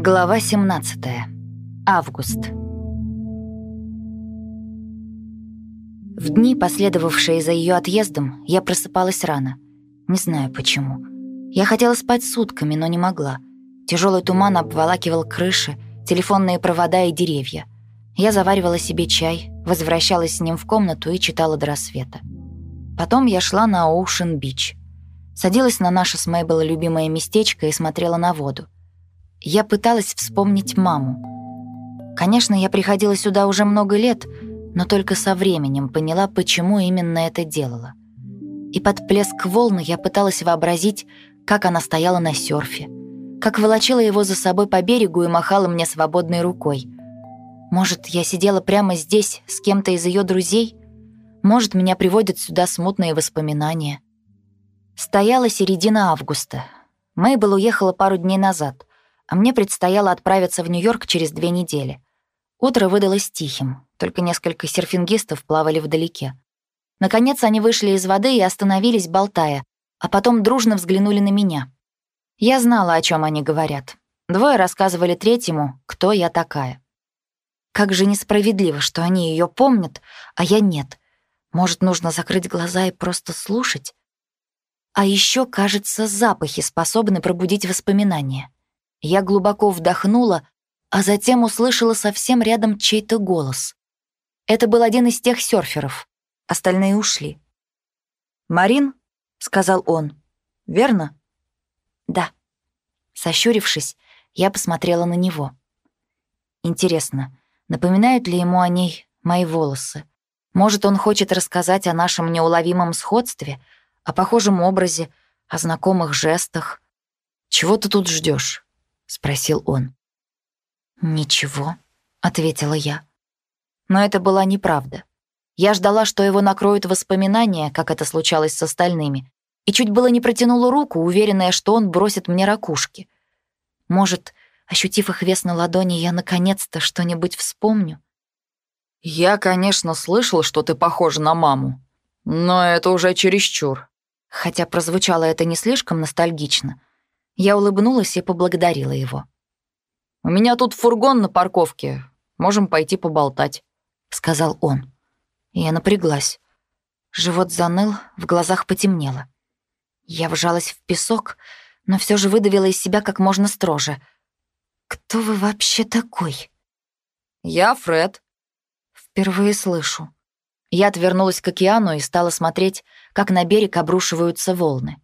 Глава 17. Август. В дни, последовавшие за ее отъездом, я просыпалась рано. Не знаю почему. Я хотела спать сутками, но не могла. Тяжелый туман обволакивал крыши, телефонные провода и деревья. Я заваривала себе чай, возвращалась с ним в комнату и читала до рассвета. Потом я шла на Оушен-Бич. Садилась на наше с Мейбл любимое местечко и смотрела на воду. Я пыталась вспомнить маму. Конечно, я приходила сюда уже много лет, но только со временем поняла, почему именно это делала. И под плеск волны я пыталась вообразить, как она стояла на серфе, как волочила его за собой по берегу и махала мне свободной рукой. Может, я сидела прямо здесь с кем-то из ее друзей? Может, меня приводят сюда смутные воспоминания? Стояла середина августа. Мейбл уехала пару дней назад, а мне предстояло отправиться в Нью-Йорк через две недели. Утро выдалось тихим, только несколько серфингистов плавали вдалеке. Наконец они вышли из воды и остановились, болтая, а потом дружно взглянули на меня. Я знала, о чем они говорят. Двое рассказывали третьему, кто я такая. Как же несправедливо, что они ее помнят, а я нет. Может, нужно закрыть глаза и просто слушать? А еще, кажется, запахи способны пробудить воспоминания. Я глубоко вдохнула, а затем услышала совсем рядом чей-то голос. Это был один из тех серферов. Остальные ушли. «Марин?» — сказал он. «Верно?» «Да». Сощурившись, я посмотрела на него. Интересно, напоминают ли ему о ней мои волосы? Может, он хочет рассказать о нашем неуловимом сходстве, о похожем образе, о знакомых жестах? «Чего ты тут ждешь? спросил он. «Ничего», — ответила я. Но это была неправда. Я ждала, что его накроют воспоминания, как это случалось с остальными, и чуть было не протянула руку, уверенная, что он бросит мне ракушки. Может, ощутив их вес на ладони, я наконец-то что-нибудь вспомню? «Я, конечно, слышал, что ты похожа на маму, но это уже чересчур». Хотя прозвучало это не слишком ностальгично. Я улыбнулась и поблагодарила его. «У меня тут фургон на парковке. Можем пойти поболтать», — сказал он. Я напряглась. Живот заныл, в глазах потемнело. Я вжалась в песок, но все же выдавила из себя как можно строже. «Кто вы вообще такой?» «Я Фред». «Впервые слышу». Я отвернулась к океану и стала смотреть, как на берег обрушиваются волны.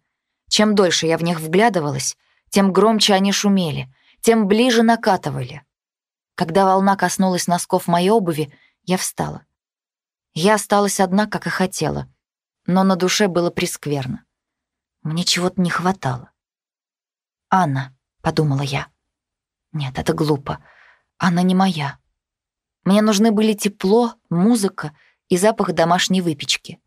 Чем дольше я в них вглядывалась, тем громче они шумели, тем ближе накатывали. Когда волна коснулась носков моей обуви, я встала. Я осталась одна, как и хотела, но на душе было прескверно. Мне чего-то не хватало. «Анна», — подумала я. «Нет, это глупо. Анна не моя. Мне нужны были тепло, музыка и запах домашней выпечки».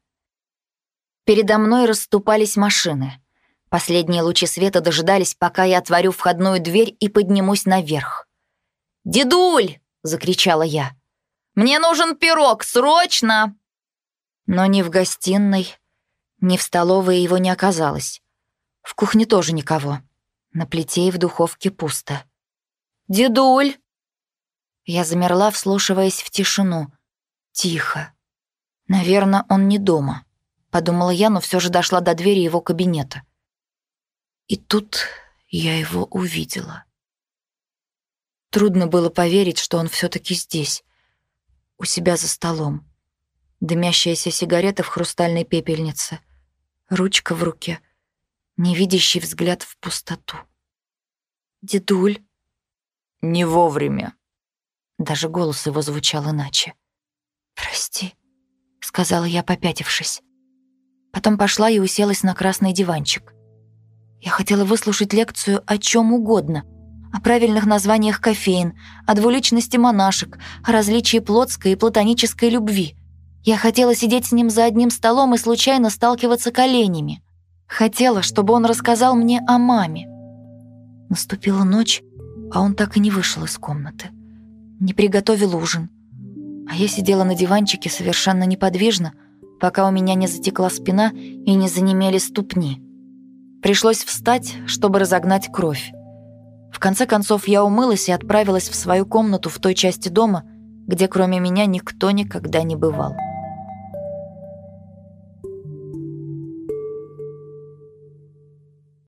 Передо мной расступались машины. Последние лучи света дожидались, пока я отворю входную дверь и поднимусь наверх. «Дедуль!» — закричала я. Мне нужен пирог, срочно!» Но ни в гостиной, ни в столовой его не оказалось. В кухне тоже никого. На плите и в духовке пусто. «Дедуль!» Я замерла, вслушиваясь в тишину. Тихо. «Наверное, он не дома», — подумала я, но все же дошла до двери его кабинета. И тут я его увидела. Трудно было поверить, что он все таки здесь у себя за столом. Дымящаяся сигарета в хрустальной пепельнице. Ручка в руке. Невидящий взгляд в пустоту. «Дедуль?» «Не вовремя». Даже голос его звучал иначе. «Прости», — сказала я, попятившись. Потом пошла и уселась на красный диванчик. Я хотела выслушать лекцию о чем угодно — о правильных названиях кофеин, о двуличности монашек, о различии плотской и платонической любви. Я хотела сидеть с ним за одним столом и случайно сталкиваться коленями. Хотела, чтобы он рассказал мне о маме. Наступила ночь, а он так и не вышел из комнаты. Не приготовил ужин. А я сидела на диванчике совершенно неподвижно, пока у меня не затекла спина и не занемели ступни. Пришлось встать, чтобы разогнать кровь. В конце концов, я умылась и отправилась в свою комнату в той части дома, где кроме меня никто никогда не бывал.